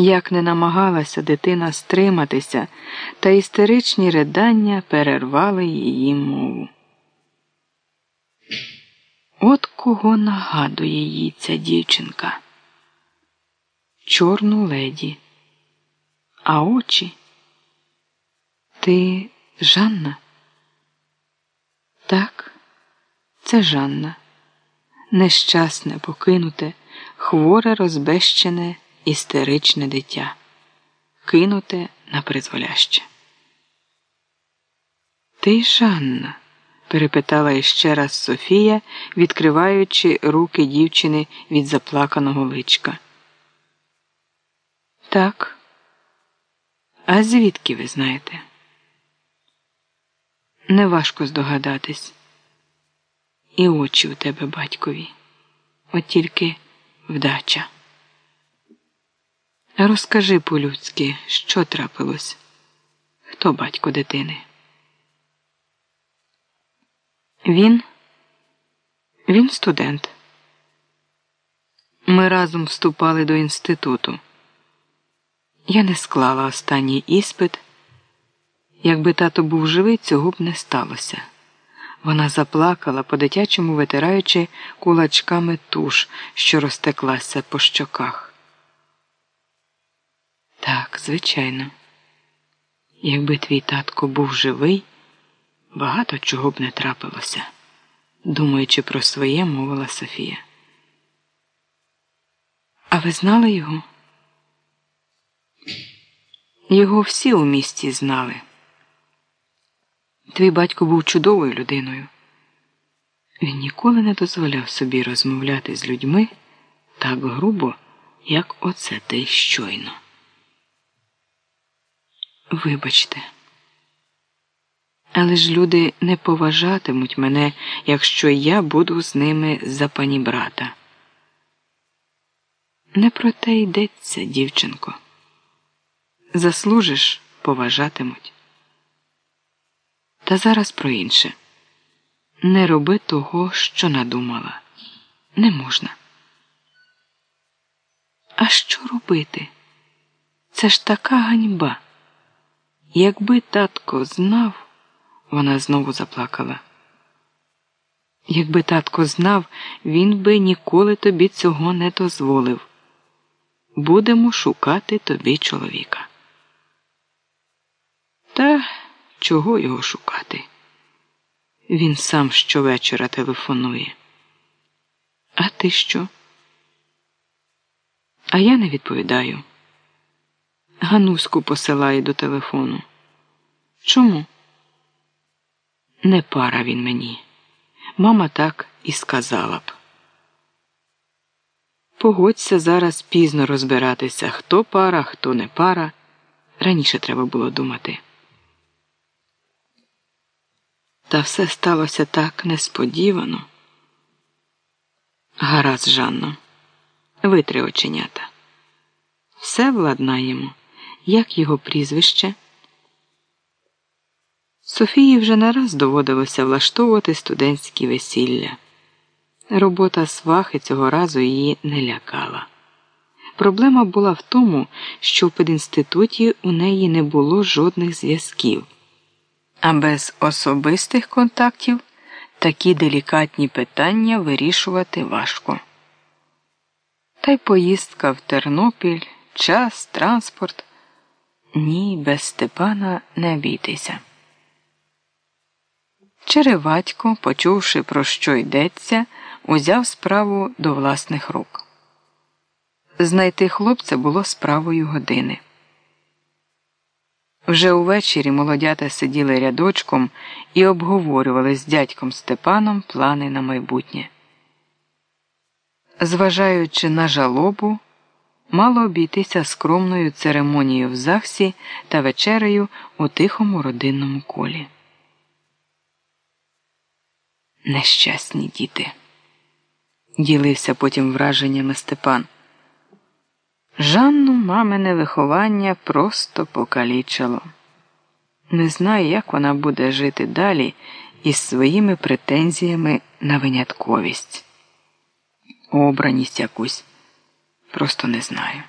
Як не намагалася дитина стриматися, та істеричні ридання перервали її мову. От кого нагадує їй ця дівчинка? Чорну леді, а очі? Ти Жанна? Так, це Жанна, нещасне, покинуте, хворе, розбещене, істеричне дитя, кинуте на призволяще. Ти Жанна? перепитала іще раз Софія, відкриваючи руки дівчини від заплаканого личка. Так. А звідки ви знаєте? Неважко здогадатись. І очі у тебе батькові, от тільки вдача. Розкажи по-людськи, що трапилось? Хто батько дитини? Він Він студент. Ми разом вступали до інституту. Я не склала останній іспит. Якби тато був живий, цього б не сталося. Вона заплакала, по дитячому витираючи кулачками туш, що розтеклася по щоках. Так, звичайно, якби твій татко був живий багато чого б не трапилося, думаючи про своє, мовила Софія. А ви знали його? Його всі у місті знали. Твій батько був чудовою людиною. Він ніколи не дозволяв собі розмовляти з людьми так грубо, як оце те щойно. Вибачте. Але ж люди не поважатимуть мене, якщо я буду з ними за пані брата. Не про те йдеться, дівчинко. Заслужиш, поважатимуть. Та зараз про інше. Не роби того, що надумала. Не можна. А що робити? Це ж така ганьба. Якби татко знав. Вона знову заплакала. Якби татко знав, він би ніколи тобі цього не дозволив. Будемо шукати тобі чоловіка. Та чого його шукати? Він сам щовечора телефонує. А ти що? А я не відповідаю. Гануську посилає до телефону. Чому? Не пара він мені. Мама так і сказала б. Погодься зараз пізно розбиратися, хто пара, хто не пара. Раніше треба було думати. Та все сталося так несподівано. Гаразд, Жанно, витри оченята. Все владнаємо, як його прізвище. Софії вже не раз доводилося влаштовувати студентські весілля. Робота свахи цього разу її не лякала. Проблема була в тому, що в пединституті у неї не було жодних зв'язків, а без особистих контактів такі делікатні питання вирішувати важко. Та й поїздка в Тернопіль, час, транспорт ні, без Степана не обійтися. Череватько, почувши, про що йдеться, узяв справу до власних рук. Знайти хлопця було справою години. Вже увечері молодята сиділи рядочком і обговорювали з дядьком Степаном плани на майбутнє. Зважаючи на жалобу, мало обійтися скромною церемонією в ЗАГСі та вечерею у тихому родинному колі. Нещасні діти, ділився потім враженнями Степан. Жанну мамине виховання просто покалічило. Не знаю, як вона буде жити далі із своїми претензіями на винятковість, обраність якусь. Просто не знаю.